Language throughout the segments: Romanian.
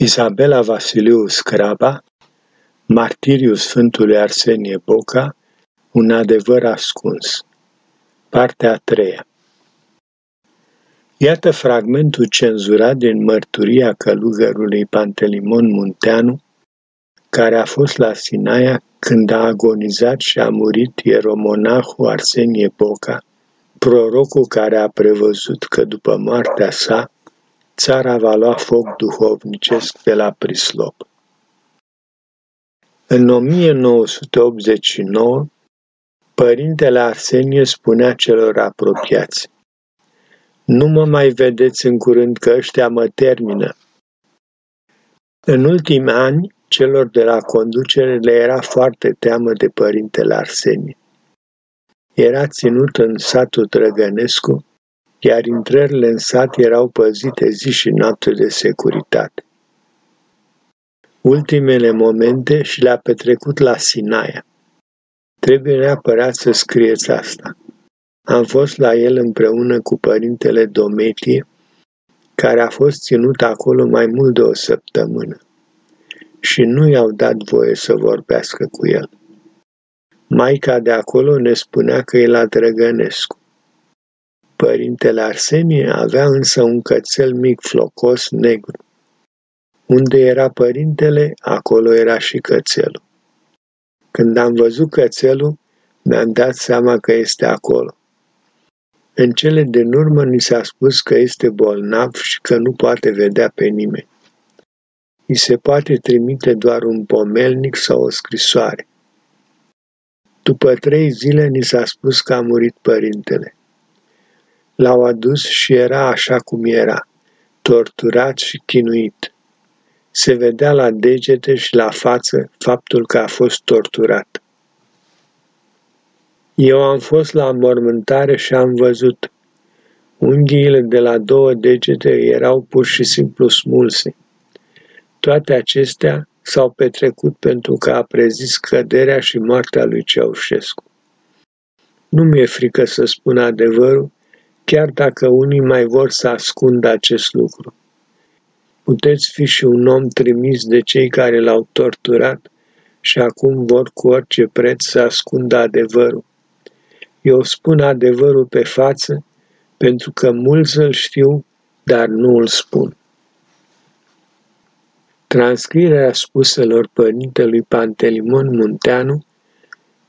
Isabela Vasiliu Scraba, Martiriul Sfântului Arsenie Boca, Un adevăr ascuns. Partea a treia. Iată fragmentul cenzurat din mărturia călugărului Pantelimon Munteanu, care a fost la Sinaia când a agonizat și a murit ieromonahul Arsenie Boca, prorocul care a prevăzut că după moartea sa, țara va lua foc duhovnicesc de la prislop. În 1989, părintele Arsenie spunea celor apropiați, Nu mă mai vedeți în curând că ăștia mă termină. În ultimii ani, celor de la conducere le era foarte teamă de părintele Arsenie. Era ținut în satul Drăgănescu iar intrările în sat erau păzite zi și noapte de securitate. Ultimele momente și le-a petrecut la Sinaia. Trebuie neapărat să scrieți asta. Am fost la el împreună cu părintele Dometie, care a fost ținut acolo mai mult de o săptămână și nu i-au dat voie să vorbească cu el. Maica de acolo ne spunea că e la Drăgănescu. Părintele Arsenie avea însă un cățel mic flocos negru. Unde era părintele, acolo era și cățelul. Când am văzut cățelul, mi-am dat seama că este acolo. În cele din urmă ni s-a spus că este bolnav și că nu poate vedea pe nimeni. I se poate trimite doar un pomelnic sau o scrisoare. După trei zile ni s-a spus că a murit părintele. L-au adus și era așa cum era, torturat și chinuit. Se vedea la degete și la față faptul că a fost torturat. Eu am fost la mormântare și am văzut. Unghiile de la două degete erau pur și simplu smulse. Toate acestea s-au petrecut pentru că a prezis căderea și moartea lui Ceaușescu. Nu mi-e frică să spun adevărul, chiar dacă unii mai vor să ascundă acest lucru. Puteți fi și un om trimis de cei care l-au torturat și acum vor cu orice preț să ascundă adevărul. Eu spun adevărul pe față pentru că mulți îl știu, dar nu îl spun. Transcrierea spuselor părintelui Pantelimon Munteanu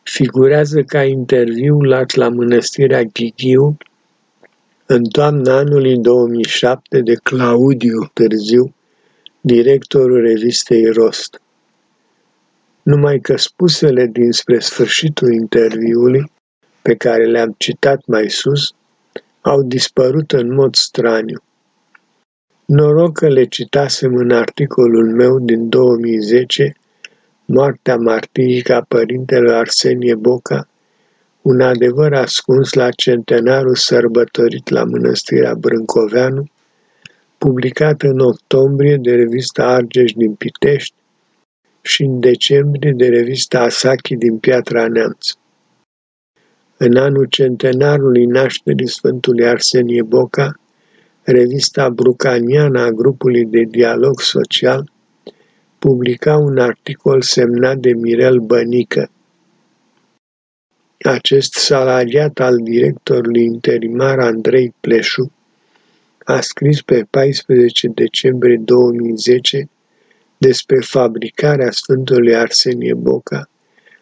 figurează ca interviu luat la mănăstirea Ghigiu în toamna anului 2007 de Claudiu Târziu, directorul revistei Rost. Numai că spusele dinspre sfârșitul interviului, pe care le-am citat mai sus, au dispărut în mod straniu. Noroc că le citasem în articolul meu din 2010, Moartea martirică a părintelui Arsenie Boca, un adevăr ascuns la centenarul sărbătorit la Mănăstirea Brâncoveanu, publicat în octombrie de revista Argeș din Pitești și în decembrie de revista Asachi din Piatra Neamț. În anul centenarului nașterii Sfântului Arsenie Boca, revista Brucaniana a grupului de dialog social publica un articol semnat de Mirel Bănică, acest salariat al directorului interimar Andrei Pleșu a scris pe 14 decembrie 2010 despre fabricarea Sfântului Arsenie Boca,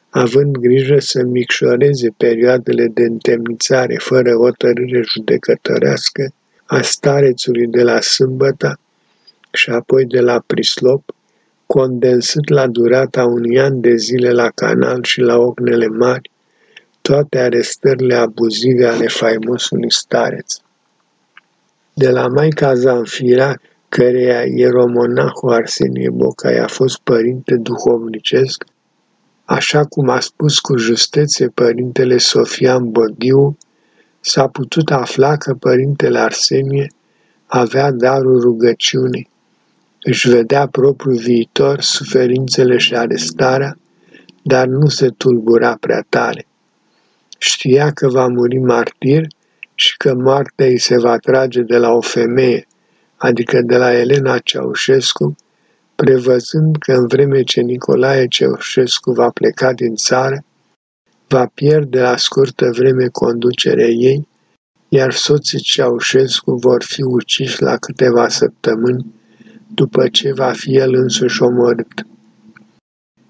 având grijă să micșoreze perioadele de întemnițare fără hotărâre judecătorească a starețului de la sâmbătă și apoi de la prislop, condensând la durata unui an de zile la canal și la ognele mari, toate arestările abuzive ale faimosului stareț. De la Maica Zanfira, căreia ieromonahul Arsenie Boca i-a fost părinte duhovnicesc, așa cum a spus cu justețe părintele Sofian Băghiu, s-a putut afla că părintele Arsenie avea darul rugăciunii, își vedea propriul viitor, suferințele și arestarea, dar nu se tulbura prea tare. Știa că va muri martir și că moartea îi se va trage de la o femeie, adică de la Elena Ceaușescu, prevăzând că în vreme ce Nicolae Ceaușescu va pleca din țară, va pierde la scurtă vreme conducerea ei, iar soții Ceaușescu vor fi uciși la câteva săptămâni după ce va fi el însuși omorât.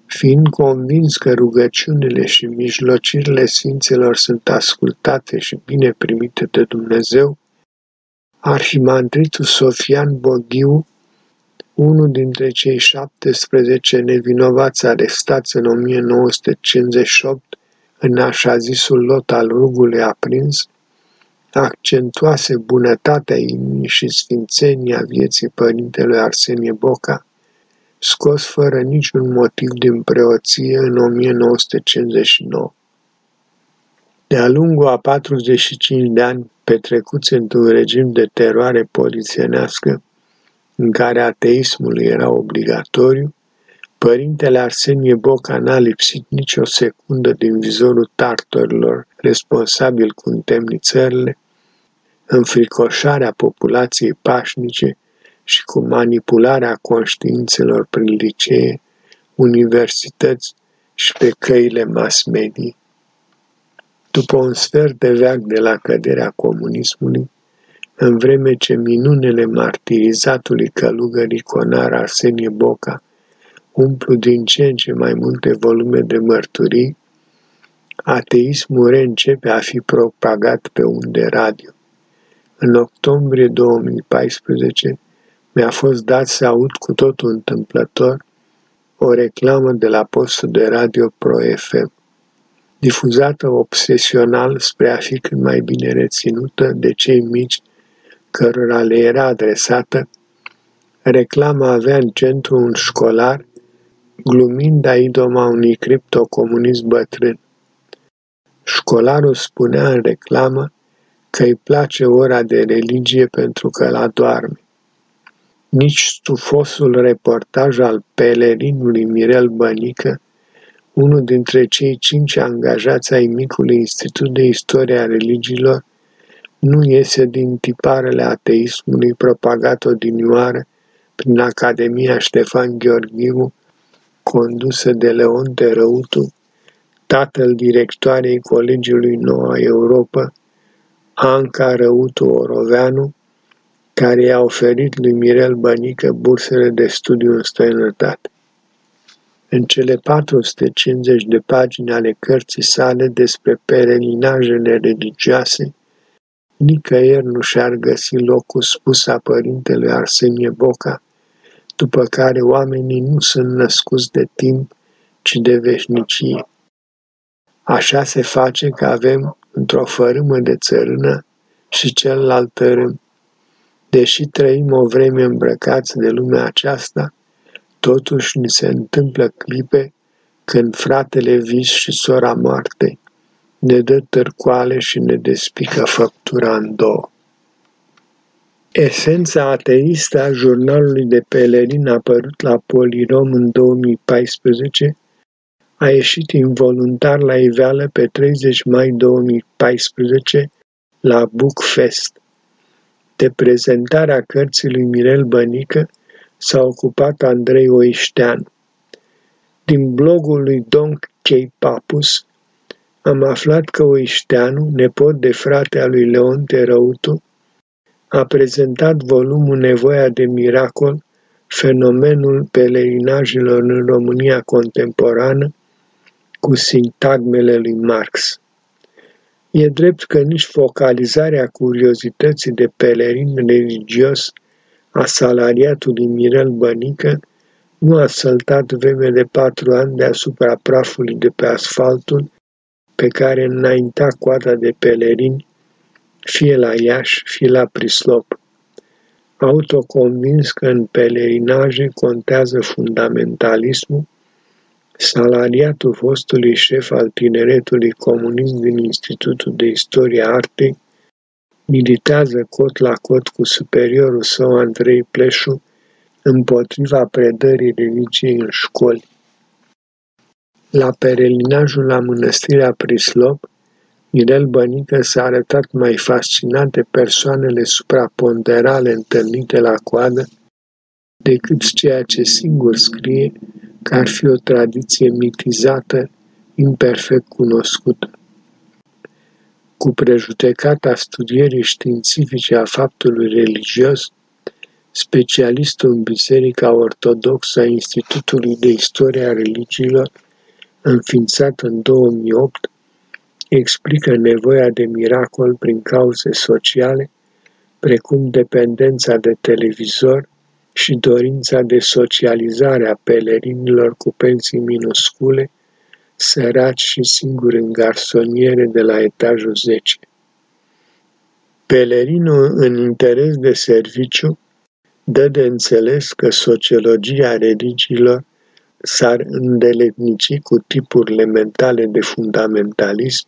Fiind convins că rugăciunile și mijlocirile Sfinților sunt ascultate și bine primite de Dumnezeu, Arhimandritul Sofian Boghiu, unul dintre cei 17 nevinovați arestați în 1958 în așa zisul lot al rugului aprins, accentuase bunătatea inimii și sfințenia vieții părintelui Arsenie Boca, scos fără niciun motiv din preoție în 1959. De-a lungul a 45 de ani petrecuți într-un regim de teroare polițienească, în care ateismul era obligatoriu, părintele Arsenie Boca n-a lipsit nicio secundă din vizorul tartorilor responsabil cu întemnițările, înfricoșarea populației pașnice și cu manipularea conștiințelor prin licee, universități și pe căile mass media. După un sfert de veac de la căderea comunismului, în vreme ce minunele martirizatului călugăr iconar Arsenie Boca umplu din ce în ce mai multe volume de mărturii, ateismul reîncepe a fi propagat pe unde radio. În octombrie 2014 mi-a fost dat să aud cu totul întâmplător o reclamă de la postul de radio Pro FM, difuzată obsesional spre a fi cât mai bine reținută de cei mici cărora le era adresată, reclama avea în centru un școlar glumind a idoma unui criptocomunist bătrân. Școlarul spunea în reclamă că îi place ora de religie pentru că la doarme. Nici stufosul reportaj al pelerinului Mirel Bănică, unul dintre cei cinci angajați ai micului Institut de Istorie a Religiilor, nu iese din tiparele ateismului propagat odinioară prin Academia Ștefan Gheorghiu, condusă de Leon Terăutu, tatăl directoarei Colegiului Noua Europa, Anca Răutu Oroveanu, care i-a oferit lui Mirel Bănică bursele de studiu în străinătate. În cele 450 de pagini ale cărții sale despre perelinajele religioase, nicăieri nu și-ar găsi locul spus a părintelui Arsenie Boca, după care oamenii nu sunt născuți de timp, ci de veșnicie. Așa se face că avem într-o fărâmă de țărână și celălalt tărâm. Deși trăim o vreme îmbrăcați de lumea aceasta, totuși ni se întâmplă clipe când fratele vis și sora moarte ne dă târcoale și ne despică făptura în două. Esența ateistă a jurnalului de pelerin apărut la Polirom în 2014 a ieșit involuntar la iveală pe 30 mai 2014 la Bookfest. De prezentarea cărții lui Mirel Bănică s-a ocupat Andrei Oișteanu. Din blogul lui Don K. Papus am aflat că Oișteanu, nepot de frate al lui Leon Terăutu, a prezentat volumul Nevoia de miracol, fenomenul pelerinajelor în România contemporană, cu sintagmele lui Marx. E drept că nici focalizarea curiozității de pelerin religios a salariatului Mirel Bănică nu a săltat vreme de patru ani deasupra prafului de pe asfaltul pe care înainta coada de pelerini, fie la Iași, fie la Prislop. Autoconvins că în pelerinaje contează fundamentalismul, salariatul fostului șef al tineretului comunist din Institutul de Istorie Artei, militează cot la cot cu superiorul său Andrei Pleșu împotriva predării religiei în școli. La perelinajul la mănăstirea Prislop, Mirel Bănică s-a arătat mai fascinat de persoanele supraponderale întâlnite la coadă decât ceea ce singur scrie că ar fi o tradiție mitizată, imperfect cunoscută. Cu prejudecata studierii științifice a faptului religios, specialistul în Biserica Ortodoxă a Institutului de Istorie a Religiilor, înființat în 2008, explică nevoia de miracol prin cauze sociale, precum dependența de televizor și dorința de socializare a pelerinilor cu pensii minuscule, săraci și singuri în garsoniere de la etajul 10. Pelerinul în interes de serviciu dă de înțeles că sociologia religiilor s-ar îndeletnici cu tipurile mentale de fundamentalism,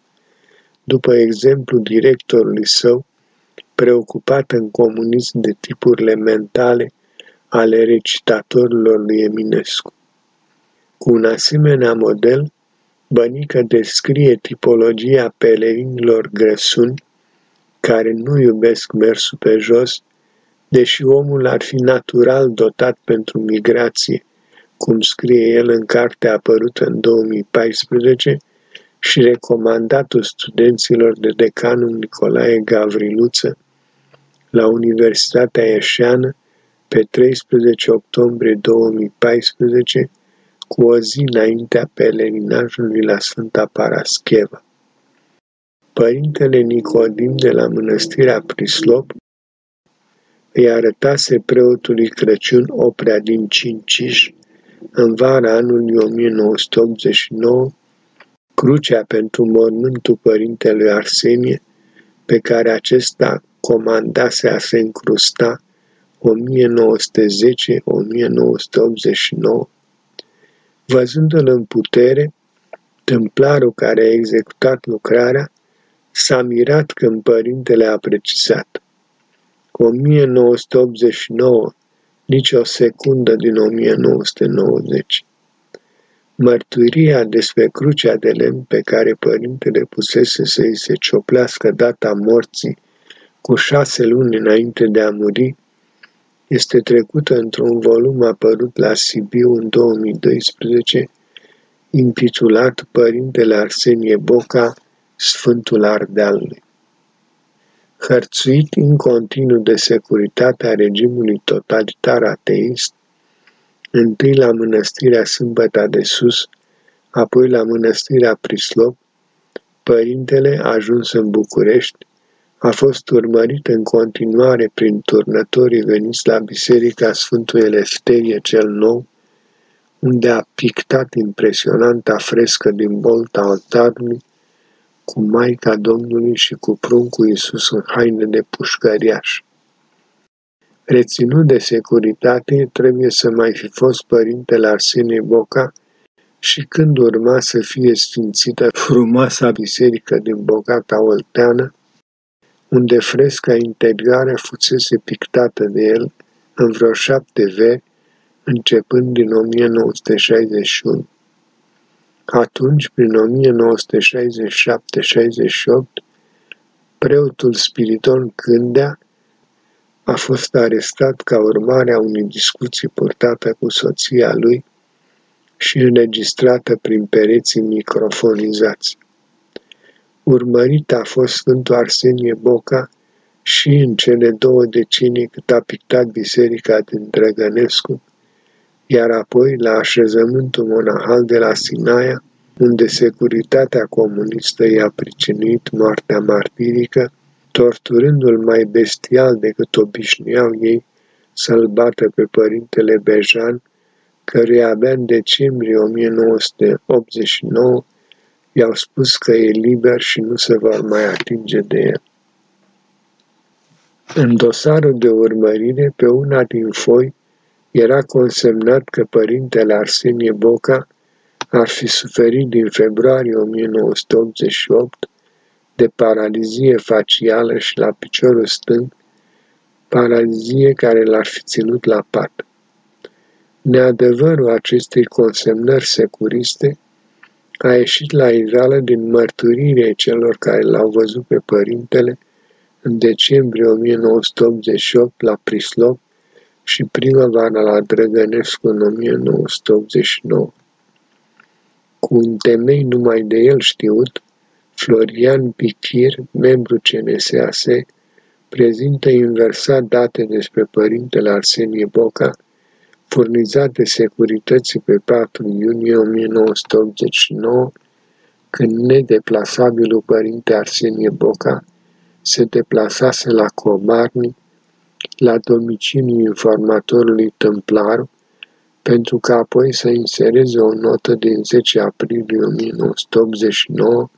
după exemplu directorului său, preocupat în comunism de tipurile mentale ale recitatorilor lui Eminescu. Cu un asemenea model, Bănică descrie tipologia pelerinilor grăsuni care nu iubesc mersul pe jos, deși omul ar fi natural dotat pentru migrație, cum scrie el în cartea apărută în 2014 și recomandatul studenților de decanul Nicolae Gavriluță la Universitatea Ieșeană pe 13 octombrie 2014, cu o zi înaintea pelerinajului la Sfânta Parascheva. Părintele Nicodim de la mănăstirea Prislop îi arătase preotului Crăciun oprea din Cinciș în vara anului 1989 crucea pentru mormântul părintelui Arsenie pe care acesta comandase a se încrusta 1910-1989. Văzându-l în putere, templarul care a executat lucrarea s-a mirat când părintele a precizat. 1989, nici o secundă din 1990. Mărturia despre crucea de lemn pe care părintele pusese să-i se cioplească data morții cu șase luni înainte de a muri este trecută într-un volum apărut la Sibiu în 2012, intitulat Părintele Arsenie Boca, Sfântul Ardealului. Hărțuit în continuu de securitatea regimului totalitar ateist, întâi la mănăstirea Sâmbăta de Sus, apoi la mănăstirea Prislop, părintele a ajuns în București a fost urmărit în continuare prin turnătorii veniți la Biserica Sfântul Elefterie cel Nou, unde a pictat impresionanta frescă din bolta altarului cu Maica Domnului și cu pruncul Iisus în haine de pușcăriaș. Reținut de securitate, trebuie să mai fi fost părintele Arsenie Boca și când urma să fie sfințită frumoasa biserică din bogata Olteană, unde fresca interioară fusese pictată de el în vreo șapte veri, începând din 1961. Atunci, prin 1967-68, preotul Spiriton Cândea a fost arestat ca urmare a unei discuții purtate cu soția lui și înregistrată prin pereții microfonizați. Urmărit a fost Sfântul Arsenie Boca și în cele două decenii cât a pictat biserica din Drăgănescu, iar apoi la așezământul monahal de la Sinaia, unde securitatea comunistă i-a pricinuit moartea martirică, torturându-l mai bestial decât obișnuiau ei să-l bată pe părintele Bejan, căruia abia în decembrie 1989 I-au spus că e liber și nu se vor mai atinge de el. În dosarul de urmărire, pe una din foi, era consemnat că părintele Arsenie Boca ar fi suferit din februarie 1988 de paralizie facială și la piciorul stâng, paralizie care l-ar fi ținut la pat. Neadevărul acestei consemnări securiste a ieșit la iveală din mărturile celor care l-au văzut pe părintele în decembrie 1988 la Prislop și primăvara la Drăgănescu în 1989. Cu un temei numai de el știut, Florian Pichir, membru CNSAS, prezintă inversat date despre părintele Arsenie Boca, furnizate securității pe 4 iunie 1989, când nedeplasabilul părinte Arsenie Boca se deplasase la Comarnic, la domiciliul informatorului Tâmplaru, pentru că apoi să insereze o notă din 10 aprilie 1989,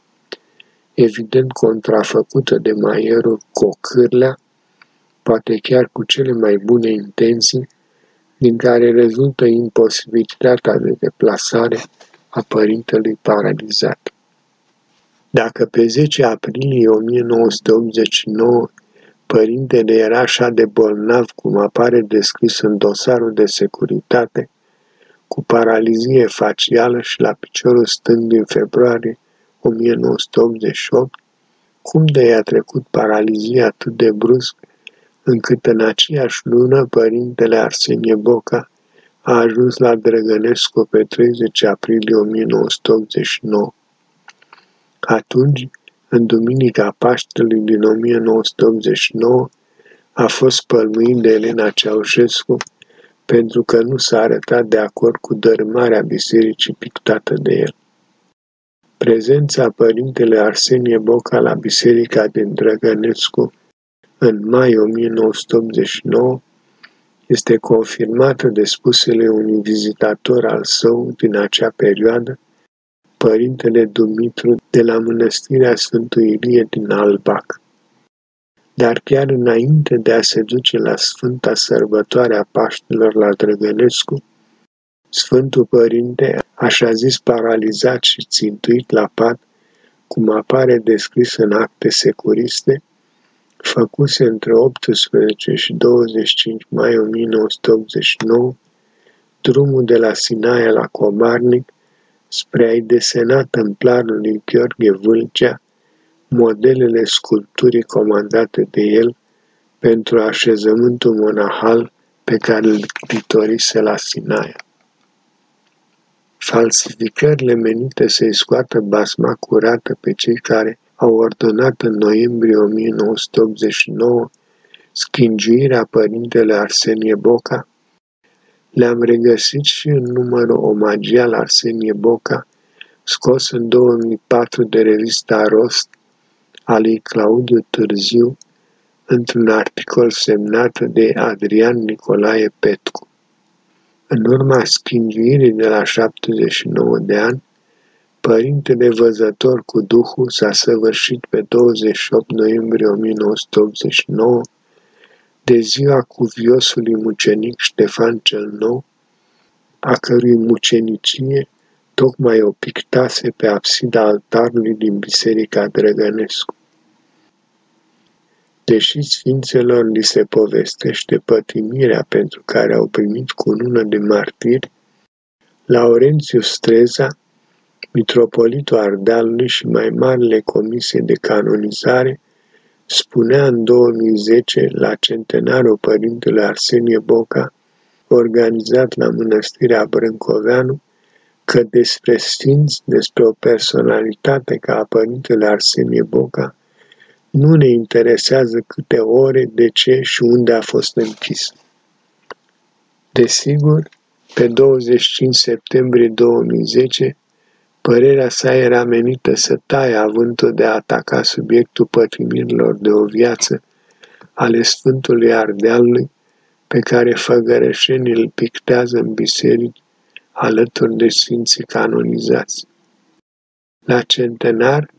evident contrafăcută de maierul Cocârlea, poate chiar cu cele mai bune intenții, din care rezultă imposibilitatea de deplasare a părintelui paralizat. Dacă pe 10 aprilie 1989 părintele era așa de bolnav cum apare descris în dosarul de securitate, cu paralizie facială și la piciorul stâng din februarie 1988, cum de i-a trecut paralizia atât de brusc, încât în aceeași lună părintele Arsenie Boca a ajuns la Drăgănescu pe 30 aprilie 1989. Atunci, în duminica Paștelui din 1989, a fost pălmuit de Elena Ceaușescu pentru că nu s-a arătat de acord cu dărâmarea bisericii pictată de el. Prezența părintele Arsenie Boca la biserica din Drăgănescu în mai 1989 este confirmată de spusele unui vizitator al său din acea perioadă, părintele Dumitru de la mănăstirea Sfântul Ilie din Albac. Dar chiar înainte de a se duce la Sfânta Sărbătoare a Paștilor la Drăgănescu, Sfântul Părinte, așa zis paralizat și țintuit la pat, cum apare descris în acte securiste, făcuse între 18 și 25 mai 1989 drumul de la Sinaia la Comarnic spre a-i desena templarul lui Gheorghe Vâlcea modelele sculpturii comandate de el pentru așezământul monahal pe care îl pitorise la Sinaia. Falsificările menite să-i scoată basma curată pe cei care au ordonat în noiembrie 1989 schingiuirea părintele Arsenie Boca, le-am regăsit și în numărul omagial Arsenie Boca, scos în 2004 de revista Rost, a lui Claudiu Târziu, într-un articol semnat de Adrian Nicolae Petcu. În urma schingiuirii de la 79 de ani, Părintele Văzător cu Duhul s-a săvârșit pe 28 noiembrie 1989 de ziua cuviosului mucenic Ștefan cel Nou, a cărui mucenicie tocmai o pictase pe absida altarului din Biserica Drăgănescu. Deși sfințelor li se povestește pătimirea pentru care au primit cunună de martiri, Laurențiu Streza mitropolitul Ardealului și mai marele comisie de canonizare, spunea în 2010 la centenarul părintele Arsenie Boca, organizat la mănăstirea Brâncoveanu, că despre sfinți, despre o personalitate ca a părintele Arsenie Boca, nu ne interesează câte ore, de ce și unde a fost închis. Desigur, pe 25 septembrie 2010, Părerea sa era menită să taie avântul de a ataca subiectul pătrimirilor de o viață ale Sfântului Ardealului, pe care făgărășenii îl pictează în biserici alături de sfinții canonizați. La centenar,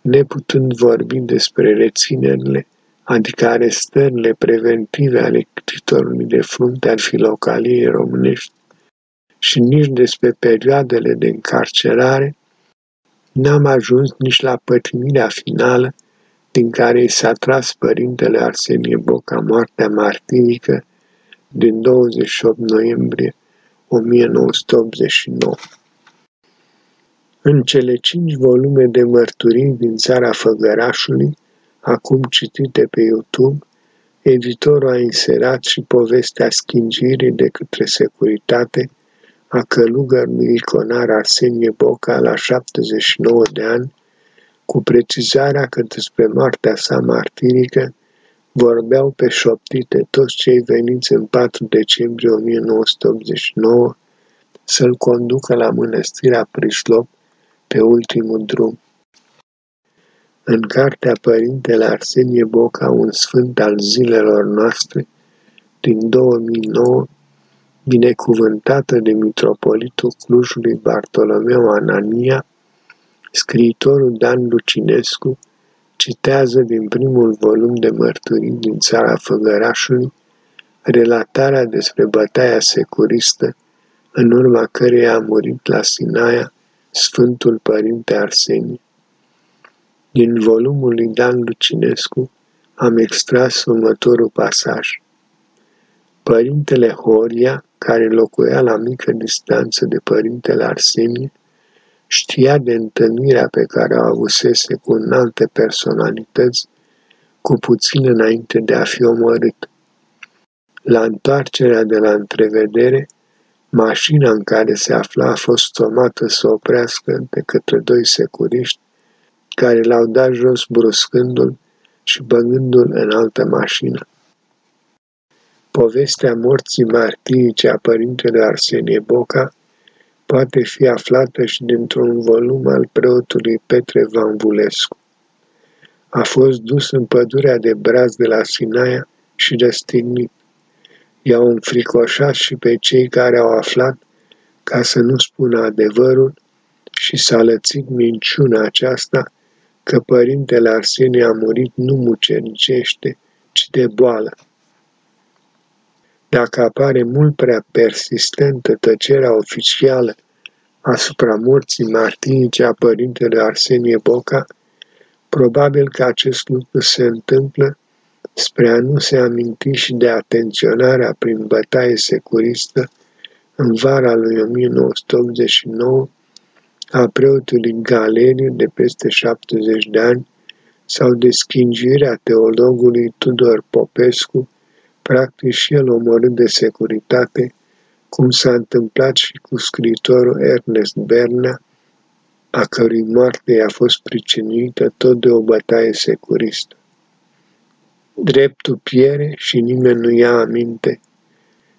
neputând vorbi despre reținerile, adică arestările preventive ale titorului de frunte al filocaliei românești, și nici despre perioadele de încarcerare, n-am ajuns nici la pătrimirea finală din care i s-a tras părintele Arsenie Boca moartea martirică din 28 noiembrie 1989. În cele cinci volume de mărturii din țara Făgărașului, acum citite pe YouTube, editorul a inserat și povestea schingirii de către securitate a călugărului iconar Arsenie Boca la 79 de ani, cu precizarea că despre moartea sa martirică vorbeau pe șoptite toți cei veniți în 4 decembrie 1989 să-l conducă la mănăstirea Prislop pe ultimul drum. În cartea Părintele Arsenie Boca, un sfânt al zilelor noastre, din 2009, binecuvântată de mitropolitul Clujului Bartolomeu Anania, scriitorul Dan Lucinescu citează din primul volum de mărturii din țara Făgărașului relatarea despre bătaia securistă în urma căreia a murit la Sinaia Sfântul Părinte Arsenie. Din volumul lui Dan Lucinescu am extras următorul pasaj. Părintele Horia, care locuia la mică distanță de părintele Arsenie, știa de întâlnirea pe care o avusese cu alte personalități cu puțin înainte de a fi omorât. La întoarcerea de la întrevedere, mașina în care se afla a fost tomată să oprească de către doi securiști care l-au dat jos bruscându-l și băgându-l în altă mașină. Povestea morții martirice a părintelui Arsenie Boca poate fi aflată și dintr-un volum al preotului Petre Van Vulescu. A fost dus în pădurea de braz de la Sinaia și răstignit. I-au înfricoșat și pe cei care au aflat ca să nu spună adevărul și s-a lățit minciuna aceasta că părintele Arsenie a murit nu mucenicește, ci de boală. Dacă apare mult prea persistentă tăcerea oficială asupra morții martinice a părintelui Arsenie Boca, probabil că acest lucru se întâmplă spre a nu se aminti și de atenționarea prin bătaie securistă în vara lui 1989 a preotului Galeriu de peste 70 de ani sau de schingirea teologului Tudor Popescu, practic și el omorât de securitate, cum s-a întâmplat și cu scriitorul Ernest Berna, a cărui moarte i-a fost pricinuită tot de o bătaie securistă. Dreptul piere și nimeni nu ia aminte.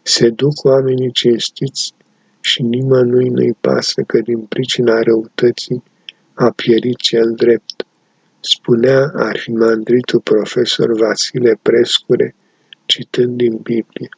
Se duc oamenii cinstiți și nimănui nu-i pasă că din pricina răutății a pierit cel drept, spunea arhimandritul profesor Vasile Prescure, citând din Biblie.